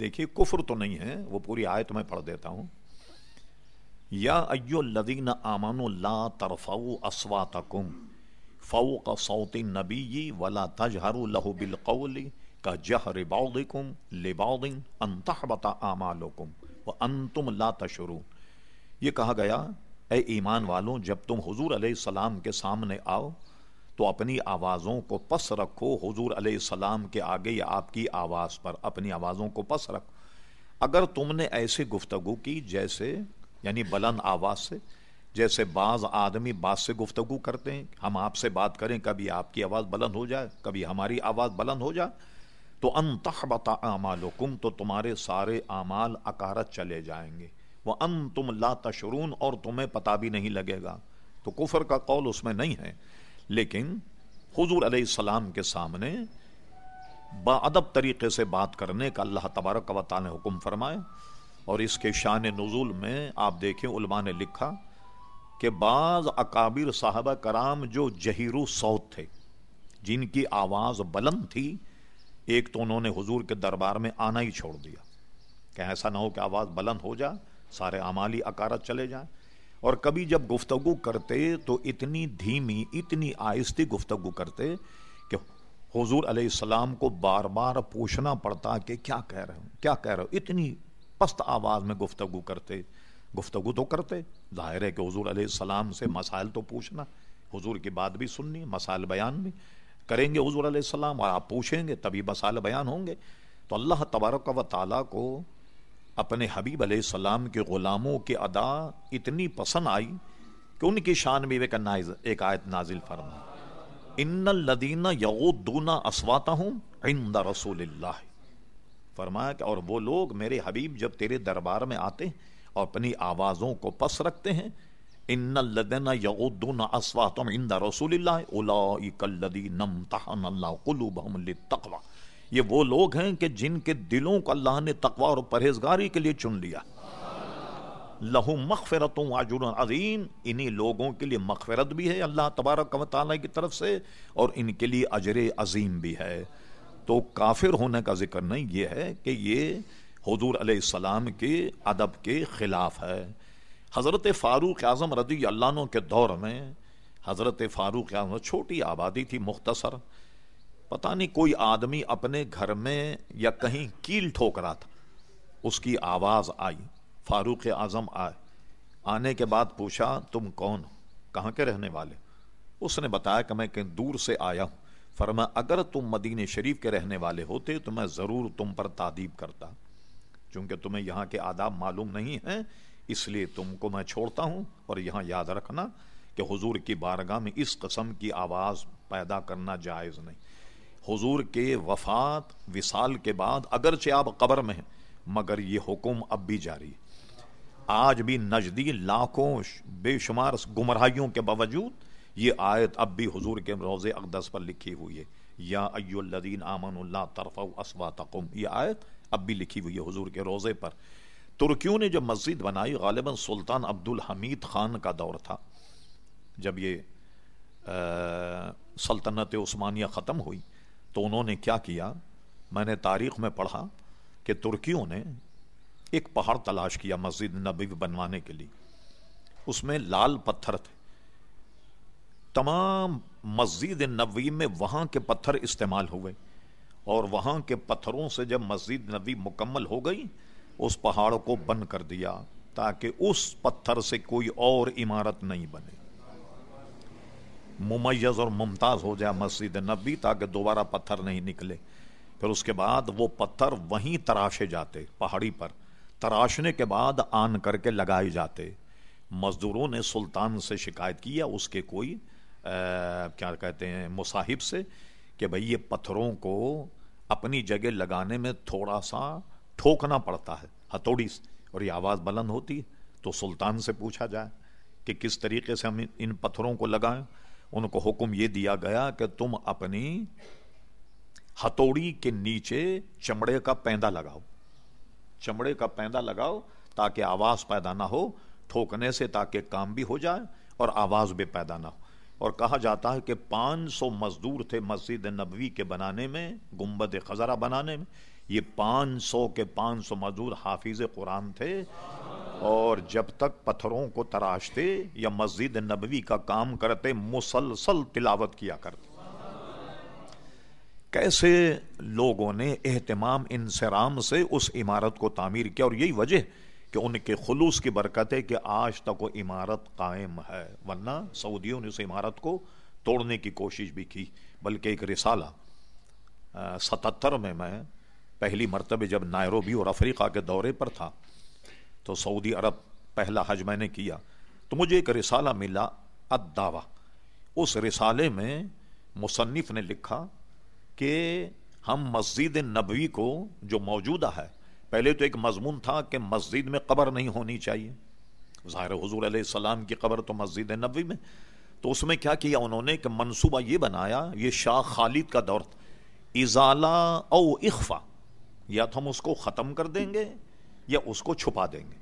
دیکھیے، کفر تو نہیں ہے، وہ پوری آیت میں پڑھ دیتا ہوں۔ یا ایو الذین آمنوا لا ترفعوا اصواتکم فوق صوت النبی ولا تجهروا له بالقول كجهر بعضكم لبعض ان تحبط اعمالكم وانتم لا تشعرون۔ یہ کہا گیا، اے ایمان والوں، جب تم حضور علیہ السلام کے سامنے آؤ تو اپنی آوازوں کو پس رکھو، حضور علیہ السلام کے آگے یا آپ کی آواز پر اپنی آوازوں کو پس رکھو اگر تم نے ایسی گفتگو کی جیسے یعنی بلند آواز سے، جیسے بعض آدمی بات سے گفتگو کرتے ہیں، ہم آپ سے بات کریں، کبھی آپ کی آواز بلند ہو جائے، کبھی ہماری آواز بلند ہو جائے، تو ان تحبط اعمالکم، تو تمہارے سارے اعمال اکارت چلے جائیں گے۔ وہ ان تم لا تشرون اور تمہیں پتا بھی نہیں لگے گا۔ تو کفر کا قول اس میں نہیں ہے۔ لیکن حضور علیہ السلام کے سامنے با ادب طریقے سے بات کرنے کا اللہ تبارک و تعالی نے حکم فرمائے اور اس کے شان نزول میں آپ دیکھیں علماء نے لکھا کہ بعض اکابر صاحبہ کرام جو جہیرو سوت تھے، جن کی آواز بلند تھی، ایک تو انہوں نے حضور کے دربار میں آنا ہی چھوڑ دیا کہ ایسا نہ ہو کہ آواز بلند ہو جائے سارے امالی اکارت چلے جائیں۔ اور کبھی جب گفتگو کرتے تو اتنی دھیمی، اتنی آہستی گفتگو کرتے کہ حضور علیہ السلام کو بار بار پوچھنا پڑتا کہ کیا کہہ رہے ہوں کیا کہہ رہے ہو؟ اتنی پست آواز میں گفتگو کرتے۔ گفتگو تو کرتے، ظاہر ہے کہ حضور علیہ السلام سے مسائل تو پوچھنا، حضور کی بات بھی سننی، مسائل بیان بھی۔ کریں گے حضور علیہ السلام اور آپ پوچھیں گے، تبھی مسائل بیان ہوں گے۔ تو اللہ تبارک و تعالیٰ کو اپنے حبیب علیہ السلام کے غلاموں کی ادا اتنی پسند آئی کہ ان کی شان میں ایک آیت نازل فرما ان الدین یغدون اسواتہم عند رسول اللہ. فرمایا کہ اور وہ لوگ میرے حبیب جب تیرے دربار میں آتے اور اپنی آوازوں کو پس رکھتے ہیں، ان الذين يغضون اصواتهم عند رسول الله اولئك الذين امتحن الله قلوبهم للتقوى یہ وہ لوگ ہیں کہ جن کے دلوں کو اللہ نے تقوی اور پرہیزگاری کے لیے چن لیا۔ لہو مغفرت واجر عظیم۔ انہی لوگوں کے لیے مغفرت بھی ہے اللہ تبارک و تعالی کی طرف سے اور ان کے لیے اجر عظیم بھی ہے۔ تو کافر ہونے کا ذکر نہیں، یہ ہے کہ یہ حضور علیہ السلام کے ادب کے خلاف ہے۔ حضرت فاروق اعظم رضی اللہ عنہ کے دور میں حضرت فاروق اعظم چھوٹی آبادی تھی، مختصر۔ پتہ نہیں کوئی آدمی اپنے گھر میں یا کہیں کیل ٹھوک رہا تھا۔ اس کی آواز آئی، فاروق اعظم آئے۔ آنے کے بعد پوچھا، تم کون کہاں کے رہنے والے؟ اس نے بتایا کہ میں کہیں دور سے آیا ہوں۔ فرما اگر تم مدینہ شریف کے رہنے والے ہوتے تو میں ضرور تم پر تعدیب کرتا۔ چونکہ تمہیں یہاں کے آداب معلوم نہیں ہیں، اس لیے تم کو میں چھوڑتا ہوں۔ اور یہاں یاد رکھنا کہ حضور کی بارگاہ میں اس قسم کی آواز پیدا کرنا جائز نہیں۔ حضور کے وفات وصال کے بعد اگرچہ آپ قبر میں ہیں، مگر یہ حکم اب بھی جاری۔ آج بھی نجدی لاکھوں بے شمار گمراہیوں کے باوجود یہ آیت اب بھی حضور کے روز اقدس پر لکھی ہوئی ہے۔ یا ایو الذین آمن اللہ طرف اسواتکم یہ آیت اب بھی لکھی ہوئی ہے حضور کے روزے پر۔ ترکیوں نے جب مسجد بنائی، غالباً سلطان عبد الحمید خان کا دور تھا۔ جب یہ سلطنت عثمانیہ ختم ہوئی تو انہوں نے کیا کیا؟ میں نے تاریخ میں پڑھا کہ ترکیوں نے ایک پہاڑ تلاش کیا مسجد نبی بنوانے کے لیے۔ اس میں لال پتھر تھے۔ تمام مسجد نبوی میں وہاں کے پتھر استعمال ہوئے۔ اور وہاں کے پتھروں سے جب مسجد نبی مکمل ہو گئی، اس پہاڑ کو بند کر دیا تاکہ اس پتھر سے کوئی اور عمارت نہیں بنے۔ ممیز اور ممتاز ہو جائے مسجد نبی تاکہ دوبارہ پتھر نہیں نکلے۔ پھر اس کے بعد وہ پتھر وہیں تراشے جاتے، پہاڑی پر۔ تراشنے کے بعد آن کر کے لگائے جاتے۔ مزدوروں نے سلطان سے شکایت کیا اس کے کوئی کیا کہتے ہیں، مصاحب سے کہ بھئی یہ پتھروں کو اپنی جگہ لگانے میں تھوڑا سا ٹھوکنا پڑتا ہے، ہتھوڑی سے اور یہ آواز بلند ہوتی ہے تو سلطان سے پوچھا جائے کہ کس طریقے سے ہم ان پتھروں کو لگائیں؟ ان کو حکم یہ دیا گیا کہ تم اپنی ہتھوڑی کے نیچے چمڑے کا پیندا لگاؤ۔ چمڑے کا پیندا لگاؤ تاکہ آواز پیدا نہ ہو، ٹھوکنے سے تاکہ کام بھی ہو جائے اور آواز بھی پیدا نہ ہو۔ اور کہا جاتا ہے کہ پانچ سو مزدور تھے مسجد نبوی کے بنانے میں گمبد خزرہ بنانے میں۔ یہ پانچ سو کے پانچ سو مزدور حافظ قرآن تھے۔ اور جب تک پتھروں کو تراشتے یا مسجد نبوی کا کام کرتے، مسلسل تلاوت کیا کرتے۔ کیسے لوگوں نے اہتمام انسرام سے اس عمارت کو تعمیر کیا؟ اور یہی وجہ کہ ان کے خلوص کی برکت ہے کہ آج تک وہ عمارت قائم ہے، ورنہ سعودیوں نے اس عمارت کو توڑنے کی کوشش بھی کی۔ بلکہ ایک رسالہ ستتر میں میں پہلی مرتبہ جب نائروبی اور افریقہ کے دورے پر تھا تو سعودی عرب پہلا حج میں نے کیا تو مجھے ایک رسالہ ملا اداوا اس رسالے میں مصنف نے لکھا کہ ہم مسجد نبوی کو جو موجودہ ہے، پہلے تو ایک مضمون تھا کہ مسجد میں قبر نہیں ہونی چاہیے۔ ظاہر حضور علیہ السلام کی قبر تو مسجد نبوی میں۔ تو اس میں کیا کیا انہوں نے؟ کہ منصوبہ یہ بنایا، یہ شاہ خالد کا دور ازالہ او اخفا۔ یا تو ہم اس کو ختم کر دیں گے یا اس کو چھپا دیں گے۔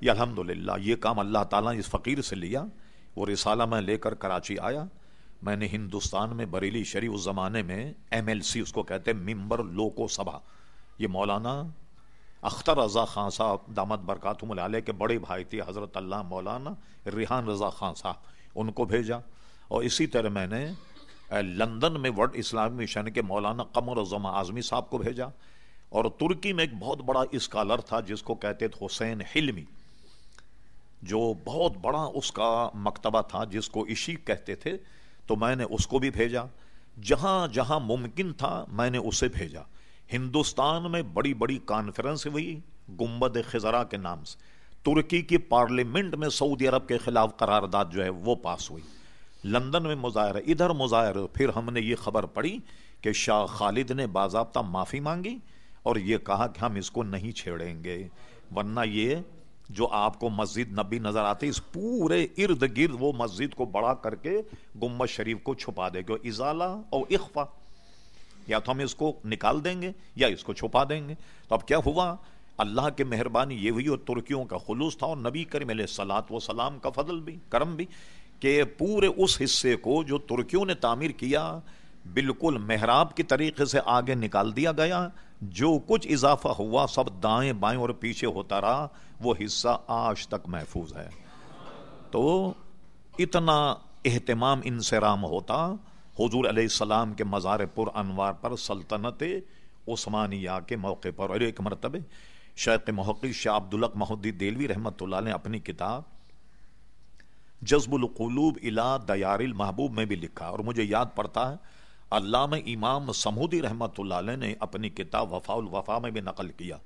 یہ الحمد یہ کام اللہ تعالیٰ نے اس فقیر سے لیا۔ وہ رسالہ میں لے کر کراچی آیا۔ میں نے ہندوستان میں بریلی شریف اس زمانے میں ایم ایل سی اس کو کہتے ممبر لوکو سبھا۔ یہ مولانا اختر رضا خان صاحب، دامت برکات ملالے کے بڑے بھائی تھے، حضرت اللہ مولانا ریحان رضا خان صاحب، ان کو بھیجا۔ اور اسی طرح میں نے لندن میں ورلڈ اسلامی مشن کے مولانا قمر الزما اعظمی صاحب کو بھیجا۔ اور ترکی میں ایک بہت بڑا اسکالر تھا جس کو کہتے تھے حسین حلمی، جو بہت بڑا اس کا مکتبہ تھا جس کو عشیق کہتے تھے، تو میں نے اس کو بھی بھیجا۔ جہاں جہاں ممکن تھا میں نے اسے بھیجا۔ ہندوستان میں بڑی بڑی کانفرنس ہوئی گمبد خزرا کے نام سے۔ ترکی کی پارلیمنٹ میں سعودی عرب کے خلاف قرارداد جو ہے وہ پاس ہوئی۔ لندن میں مظاہرہ، ادھر مظاہرہ۔ پھر ہم نے یہ خبر پڑی کہ شاہ خالد نے باضابطہ معافی مانگی۔ اور یہ کہا کہ ہم اس کو نہیں چھیڑیں گے، ورنہ یہ جو آپ کو مسجد نبی نظر آتی اس پورے ارد گرد وہ مسجد کو بڑا کر کے گمبد شریف کو چھپا دے گا ازالہ اور اخفا یا تو ہم اس کو نکال دیں گے یا اس کو چھپا دیں گے۔ تو اب کیا ہوا؟ اللہ کے مہربانی یہ ہوئی اور ترکیوں کا خلوص تھا اور نبی کریم علیہ سلاد و سلام کا فضل بھی، کرم بھی، کہ پورے اس حصے کو جو ترکیوں نے تعمیر کیا، بالکل محراب کی طریقے سے آگے نکال دیا گیا۔ جو کچھ اضافہ ہوا سب دائیں بائیں اور پیچھے ہوتا رہا، وہ حصہ آج تک محفوظ ہے۔ تو اتنا اہتمام انسرام ہوتا، حضور علیہ السلام کے مزار پر انوار پر سلطنت عثمانیہ کے موقع پر۔ اور ایک مرتبہ شیخ محقق شاہ عبدالق محدی دیلوی رحمت اللہ نے اپنی کتاب جذب القلوب الا دیار المحبوب میں بھی لکھا، اور مجھے یاد پڑتا ہے علامہ امام سمودی رحمت اللہ علیہ نے اپنی کتاب وفا الوفا میں بھی نقل کیا۔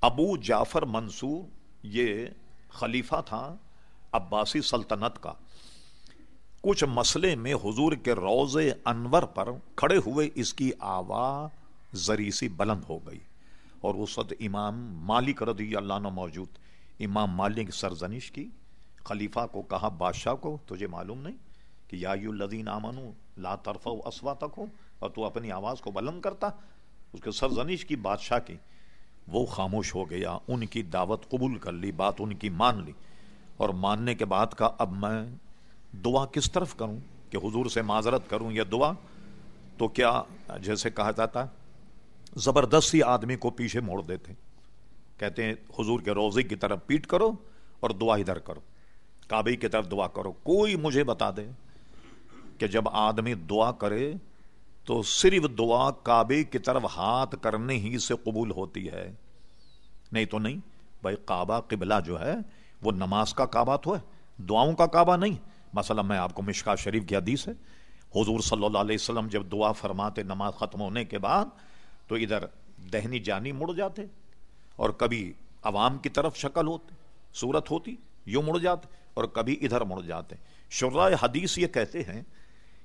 ابو جعفر منصور یہ خلیفہ تھا عباسی سلطنت کا۔ کچھ مسئلے میں حضور کے روز انور پر کھڑے ہوئے اس کی آواز زری سی بلند ہو گئی اور اس وقت امام مالک رضی اللہ عنہ موجود۔ امام مالک سرزنش کی، خلیفہ کو کہا، بادشاہ کو، تجھے معلوم نہیں کہ یا الذین آمنو لا طرف اسوا تک ہو اور تو اپنی آواز کو بلند کرتا۔ اس کے سرزنش کی بادشاہ کی وہ خاموش ہو گیا، ان کی دعوت قبول کر لی، بات ان کی مان لی۔ اور ماننے کے بعد کا، اب میں دعا کس طرف کروں؟ کہ حضور سے معذرت کروں یا دعا؟ تو کیا جیسے کہا جاتا زبردستی آدمی کو پیچھے موڑ دیتے۔ کہتے ہیں، حضور کے روزے کی طرف پیٹ کرو اور دعا ادھر کرو، کعبے کی طرف دعا کرو، کوئی مجھے بتا دے۔ کہ جب آدمی دعا کرے تو صرف دعا کعبے کی طرف ہاتھ کرنے ہی سے قبول ہوتی ہے۔ نہیں تو نہیں، بھائی کعبہ، قبلہ جو ہے، وہ نماز کا کعبہ تو ہے، دعاؤں کا کعبہ نہیں۔ مثلا میں آپ کو مشکا شریف کی حدیث ہے، حضور صلی اللہ علیہ وسلم جب دعا فرماتے نماز ختم ہونے کے بعد، تو ادھر دہنی جانی مڑ جاتے اور کبھی عوام کی طرف شکل ہوتی، صورت ہوتی، یوں مڑ جاتے اور کبھی ادھر مڑ جاتے۔ شرائے حدیث یہ کہتے ہیں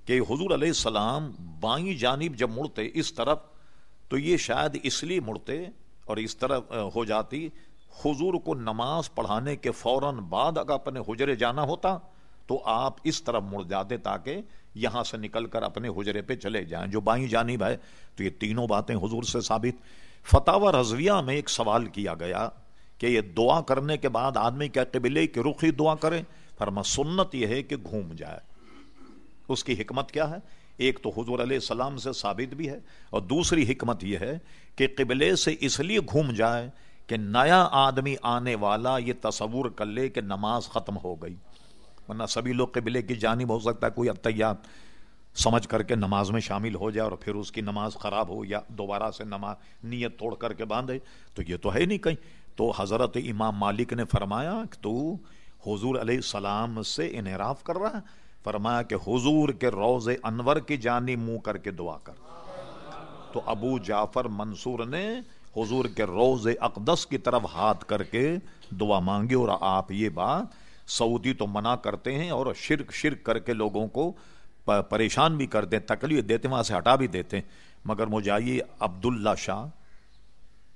کہ حضور علیہ السلام بائیں جانب جب مڑتے اس طرف، تو یہ شاید اس لیے مڑتے اور اس طرح ہو جاتی، حضور کو نماز پڑھانے کے فوراً بعد اگر اپنے حجرے جانا ہوتا، تو آپ اس طرف مڑ جاتے تاکہ یہاں سے نکل کر اپنے حجرے پہ چلے جائیں، جو بائیں جانب ہے۔ تو یہ تینوں باتیں حضور سے ثابت۔ فتح و رضویہ میں ایک سوال کیا گیا کہ یہ دعا کرنے کے بعد آدمی کیا قبلے کی رخی دعا کرے؟ فرما، سنت یہ ہے کہ گھوم جائے۔ اس کی حکمت کیا ہے؟ ایک تو حضور علیہ السلام سے ثابت بھی ہے اور دوسری حکمت یہ ہے کہ قبلے سے اس لیے گھوم جائے کہ نیا آدمی آنے والا یہ تصور کر لے کہ نماز ختم ہو گئی۔ ورنہ سبھی لوگ قبلے کی جانب ہو سکتا ہے، کوئی اتیات سمجھ کر کے نماز میں شامل ہو جائے اور پھر اس کی نماز خراب ہو یا دوبارہ سے نماز، نیت توڑ کر کے باندھے، تو یہ تو ہے نہیں کہیں۔ تو حضرت امام مالک نے فرمایا کہ تو حضور علیہ السلام سے انحراف کر رہا ہے۔ فرمایا کہ حضور کے روز انور کی جانی منہ کر کے دعا کر۔ تو ابو جعفر منصور نے حضور کے روز اقدس کی طرف ہاتھ کر کے دعا مانگی اور آپ یہ بات سعودی تو منع کرتے ہیں اور شرک شرک کر کے لوگوں کو پریشان بھی کرتے ہیں، تکلیف دیتے وہاں سے ہٹا بھی دیتے ہیں۔ مگر مجھے عبداللہ شاہ،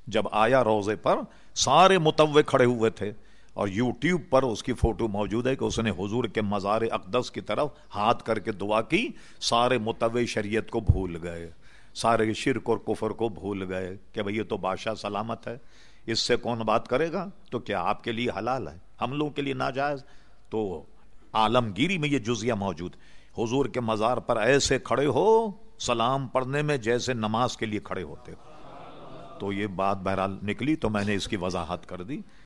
جب آیا روزے پر، سارے متوے کھڑے ہوئے تھے۔ اور یوٹیوب پر اس کی فوٹو موجود ہے کہ اس نے حضور کے مزار اقدس کی طرف ہاتھ کر کے دعا کی، سارے متوع شریعت کو بھول گئے، سارے شرک اور کفر کو بھول گئے کہ بھئی یہ تو بادشاہ سلامت ہے، اس سے کون بات کرے گا؟ تو کیا آپ کے لیے حلال ہے؟ ہم لوگوں کے لیے ناجائز۔ تو عالمگیری میں یہ جزیہ موجود۔ حضور کے مزار پر ایسے کھڑے ہو، سلام پڑھنے میں جیسے نماز کے لیے کھڑے ہوتے ہو۔ تو یہ بات بہرحال نکلی تو میں نے اس کی وضاحت کر دی۔